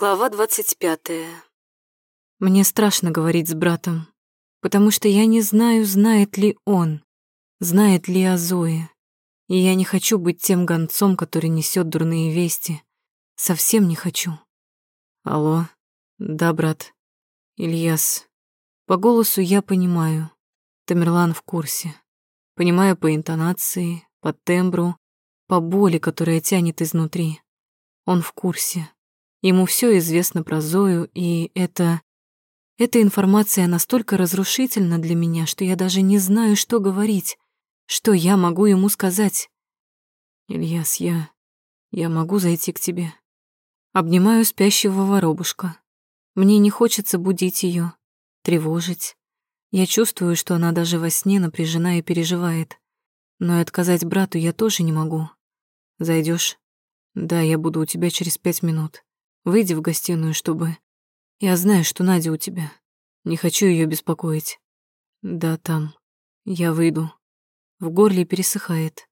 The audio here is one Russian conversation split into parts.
Глава двадцать пятая. Мне страшно говорить с братом, потому что я не знаю, знает ли он, знает ли о Зое. И я не хочу быть тем гонцом, который несет дурные вести. Совсем не хочу. Алло. Да, брат. Ильяс. По голосу я понимаю. Тамерлан в курсе. Понимаю по интонации, по тембру, по боли, которая тянет изнутри. Он в курсе. Ему все известно про Зою, и это... Эта информация настолько разрушительна для меня, что я даже не знаю, что говорить, что я могу ему сказать. Ильяс, я... я могу зайти к тебе. Обнимаю спящего воробушка. Мне не хочется будить ее, тревожить. Я чувствую, что она даже во сне напряжена и переживает. Но и отказать брату я тоже не могу. Зайдешь? Да, я буду у тебя через пять минут. Выйди в гостиную, чтобы... Я знаю, что Надя у тебя. Не хочу ее беспокоить. Да, там. Я выйду. В горле пересыхает.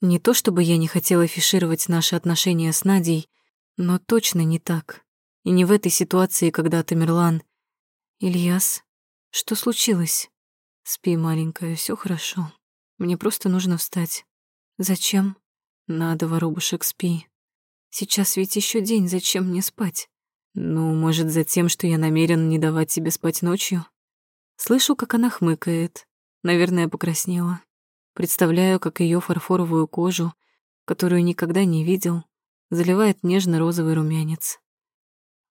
Не то чтобы я не хотела афишировать наши отношения с Надей, но точно не так. И не в этой ситуации, когда Тамерлан... Ильяс, что случилось? Спи, маленькая, все хорошо. Мне просто нужно встать. Зачем? Надо, воробушек, спи. Сейчас ведь еще день, зачем мне спать? Ну, может, за тем, что я намерен не давать тебе спать ночью? Слышу, как она хмыкает. Наверное, покраснела. Представляю, как ее фарфоровую кожу, которую никогда не видел, заливает нежно-розовый румянец.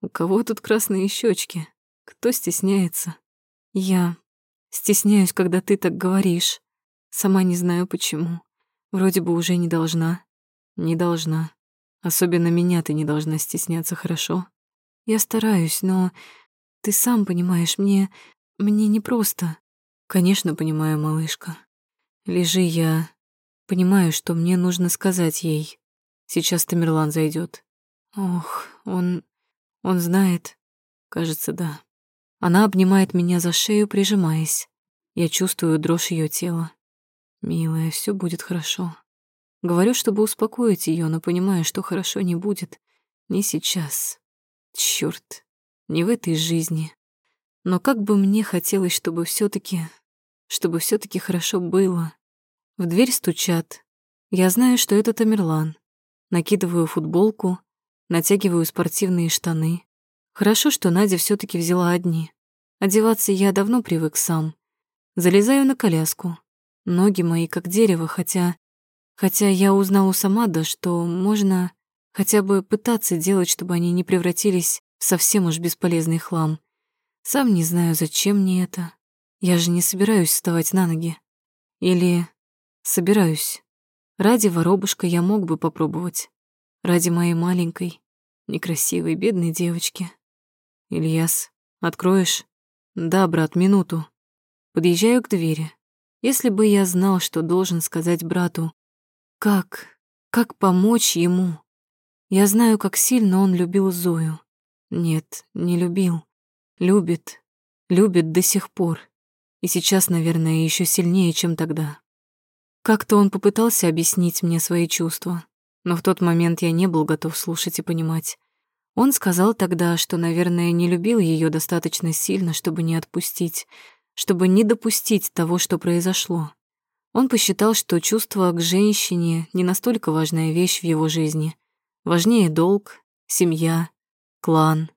У кого тут красные щечки? Кто стесняется? Я стесняюсь, когда ты так говоришь. Сама не знаю почему. Вроде бы уже не должна. Не должна. Особенно меня ты не должна стесняться, хорошо? Я стараюсь, но ты сам понимаешь, мне... мне непросто. Конечно, понимаю, малышка. Лежи я. Понимаю, что мне нужно сказать ей. Сейчас Тамерлан зайдет. Ох, он... он знает. Кажется, да. Она обнимает меня за шею, прижимаясь. Я чувствую дрожь ее тела. Милая, все будет хорошо. Говорю, чтобы успокоить ее, но понимаю, что хорошо не будет. Не сейчас. Черт, не в этой жизни. Но как бы мне хотелось, чтобы все таки чтобы все таки хорошо было. В дверь стучат. Я знаю, что это Тамерлан. Накидываю футболку, натягиваю спортивные штаны. Хорошо, что Надя все таки взяла одни. Одеваться я давно привык сам. Залезаю на коляску. Ноги мои как дерево, хотя Хотя я узнала у Самада, что можно хотя бы пытаться делать, чтобы они не превратились в совсем уж бесполезный хлам. Сам не знаю, зачем мне это. Я же не собираюсь вставать на ноги. Или собираюсь. Ради воробушка я мог бы попробовать. Ради моей маленькой, некрасивой, бедной девочки. Ильяс, откроешь? Да, брат, минуту. Подъезжаю к двери. Если бы я знал, что должен сказать брату, как? Как помочь ему? Я знаю, как сильно он любил Зою. Нет, не любил. Любит. Любит до сих пор. И сейчас, наверное, еще сильнее, чем тогда. Как-то он попытался объяснить мне свои чувства, но в тот момент я не был готов слушать и понимать. Он сказал тогда, что, наверное, не любил ее достаточно сильно, чтобы не отпустить, чтобы не допустить того, что произошло. Он посчитал, что чувство к женщине не настолько важная вещь в его жизни. Важнее долг, семья, клан.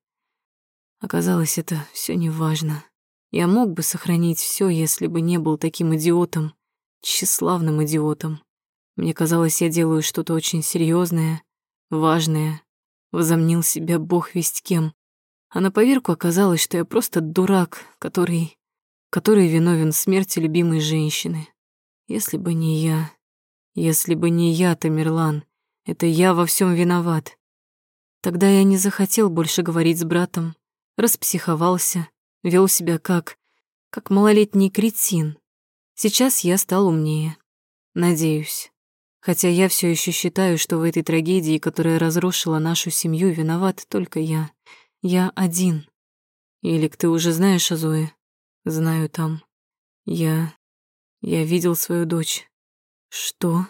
Оказалось, это все неважно. Я мог бы сохранить все, если бы не был таким идиотом, тщеславным идиотом. Мне казалось, я делаю что-то очень серьезное, важное. Возомнил себя бог весть кем. А на поверку оказалось, что я просто дурак, который... который виновен в смерти любимой женщины. Если бы не я, если бы не я, Тамерлан, это я во всем виноват. Тогда я не захотел больше говорить с братом, распсиховался, вел себя как... как малолетний кретин. Сейчас я стал умнее. Надеюсь. Хотя я все еще считаю, что в этой трагедии, которая разрушила нашу семью, виноват только я. Я один. Илик, ты уже знаешь о Зое? Знаю там. Я я видел свою дочь. Что?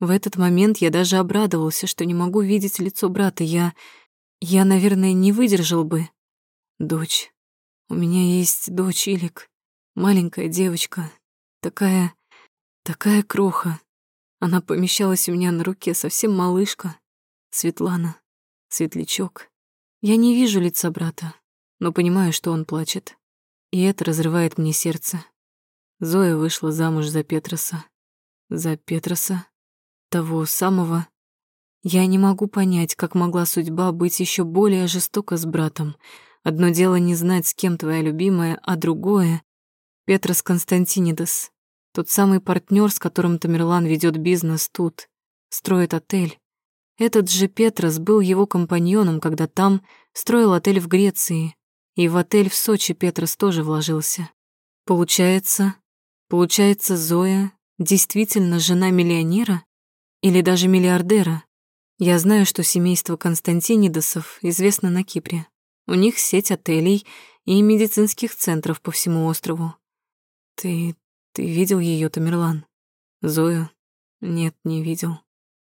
В этот момент я даже обрадовался, что не могу видеть лицо брата. Я... я, наверное, не выдержал бы. Дочь. У меня есть дочь Илик. Маленькая девочка. Такая... такая кроха. Она помещалась у меня на руке, совсем малышка. Светлана. Светлячок. Я не вижу лица брата, но понимаю, что он плачет. И это разрывает мне сердце. Зоя вышла замуж за Петроса. За Петроса? Того самого? Я не могу понять, как могла судьба быть еще более жестока с братом. Одно дело не знать, с кем твоя любимая, а другое — Петрос Константинидес, тот самый партнер, с которым Тамерлан ведет бизнес тут, строит отель. Этот же Петрос был его компаньоном, когда там строил отель в Греции, и в отель в Сочи Петрос тоже вложился. Получается, получается, Зоя действительно жена миллионера или даже миллиардера? Я знаю, что семейство Константинидосов известно на Кипре. У них сеть отелей и медицинских центров по всему острову. Ты... ты видел ее, Тамерлан? Зою? Нет, не видел.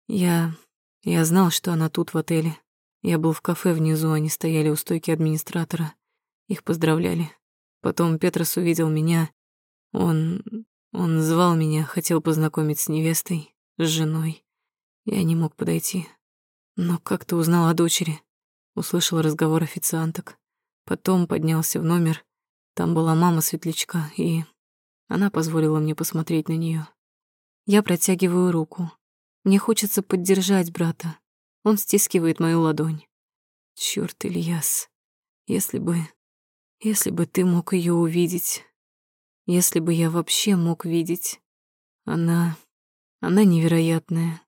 Я... я знал, что она тут, в отеле. Я был в кафе внизу, они стояли у стойки администратора. Их поздравляли. Потом Петрос увидел меня. Он... он звал меня, хотел познакомить с невестой, с женой. Я не мог подойти. Но как ты узнал о дочери? Услышал разговор официанток. Потом поднялся в номер. Там была мама светлячка, и она позволила мне посмотреть на нее. Я протягиваю руку. Мне хочется поддержать брата. Он стискивает мою ладонь. Чёрт, Ильяс, если бы... Если бы ты мог ее увидеть. Если бы я вообще мог видеть. Она... Она невероятная.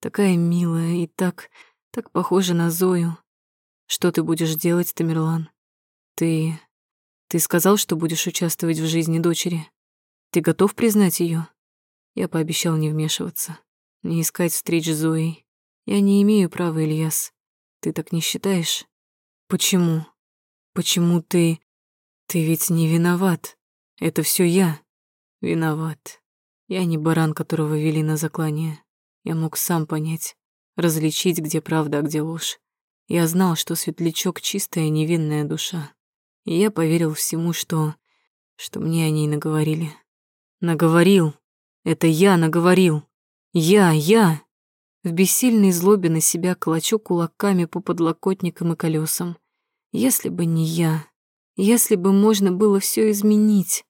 Такая милая и так... Так похожа на Зою. Что ты будешь делать, Тамерлан? Ты... Ты сказал, что будешь участвовать в жизни дочери. Ты готов признать ее? Я пообещал не вмешиваться, не искать встреч с Зоей. Я не имею права, Ильяс. Ты так не считаешь? Почему? Почему ты... Ты ведь не виноват. Это все я. Виноват. Я не баран, которого вели на заклание. Я мог сам понять, различить, где правда, а где ложь. Я знал, что светлячок — чистая невинная душа. И я поверил всему, что... что мне о ней наговорили. Наговорил. Это я наговорил. Я, я. В бессильной злобе на себя клочу кулаками по подлокотникам и колесам. Если бы не я, если бы можно было все изменить.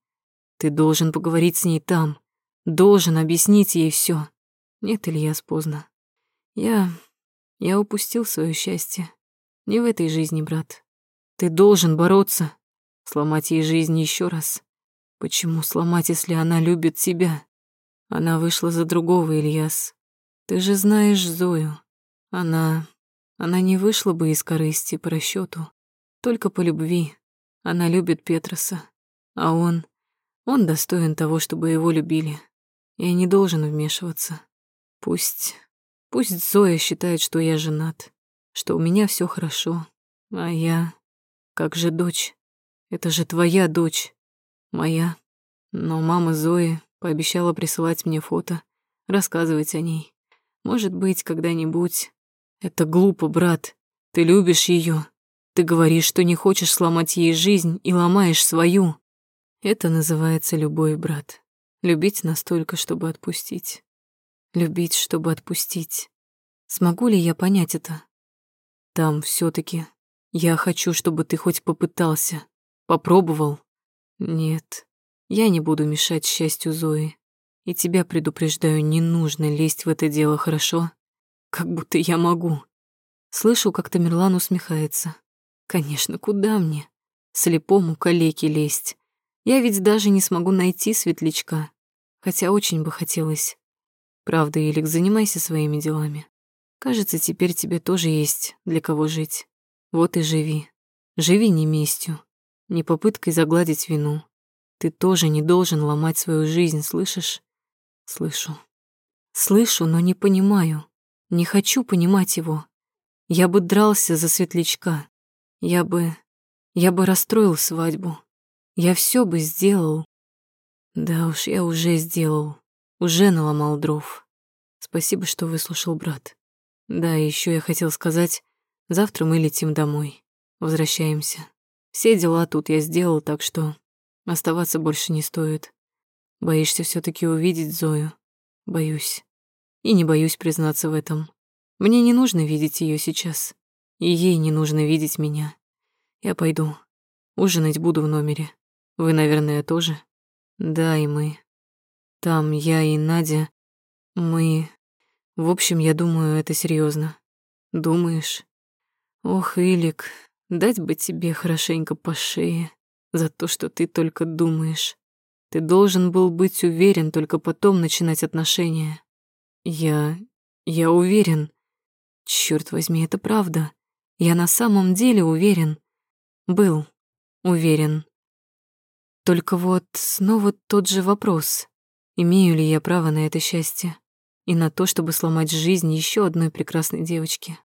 Ты должен поговорить с ней там. Должен объяснить ей все. Нет, Ильяс, поздно. Я я упустил свое счастье. Не в этой жизни, брат. Ты должен бороться, сломать ей жизнь еще раз. Почему сломать, если она любит тебя? Она вышла за другого, Ильяс. Ты же знаешь Зою. Она... Она не вышла бы из корысти по расчету, только по любви. Она любит Петроса, а он... Он достоин того, чтобы его любили. Я не должен вмешиваться. Пусть Пусть Зоя считает, что я женат, что у меня все хорошо, а я... Как же дочь? Это же твоя дочь. Моя. Но мама Зои пообещала присылать мне фото, рассказывать о ней. Может быть, когда-нибудь... Это глупо, брат. Ты любишь ее. Ты говоришь, что не хочешь сломать ей жизнь и ломаешь свою. Это называется любовь, брат. Любить настолько, чтобы отпустить. Любить, чтобы отпустить. Смогу ли я понять это? Там все таки я хочу, чтобы ты хоть попытался, попробовал. Нет, я не буду мешать счастью Зои. И тебя предупреждаю, не нужно лезть в это дело, хорошо? Как будто я могу. Слышу, как Тамерлан усмехается. Конечно, куда мне? Слепому калеке лезть. Я ведь даже не смогу найти светлячка, хотя очень бы хотелось. Правда, Илик, занимайся своими делами. Кажется, теперь тебе тоже есть для кого жить. Вот и живи. Живи не местью, не попыткой загладить вину. Ты тоже не должен ломать свою жизнь, слышишь? Слышу. Слышу, но не понимаю. Не хочу понимать его. Я бы дрался за светлячка. Я бы... Я бы расстроил свадьбу. Я все бы сделал. Да уж, я уже сделал. Уже наломал дров. Спасибо, что выслушал, брат. Да, еще я хотел сказать, Завтра мы летим домой. Возвращаемся. Все дела тут я сделал, так что оставаться больше не стоит. Боишься все таки увидеть Зою? Боюсь. И не боюсь признаться в этом. Мне не нужно видеть ее сейчас. И ей не нужно видеть меня. Я пойду. Ужинать буду в номере. Вы, наверное, тоже? Да, и мы. Там я и Надя. Мы... В общем, я думаю, это серьезно. Думаешь? Ох, Илик, дать бы тебе хорошенько по шее за то, что ты только думаешь. Ты должен был быть уверен, только потом начинать отношения. Я... я уверен. Черт возьми, это правда. Я на самом деле уверен. Был уверен. Только вот снова тот же вопрос. Имею ли я право на это счастье? И на то, чтобы сломать жизнь еще одной прекрасной девочки?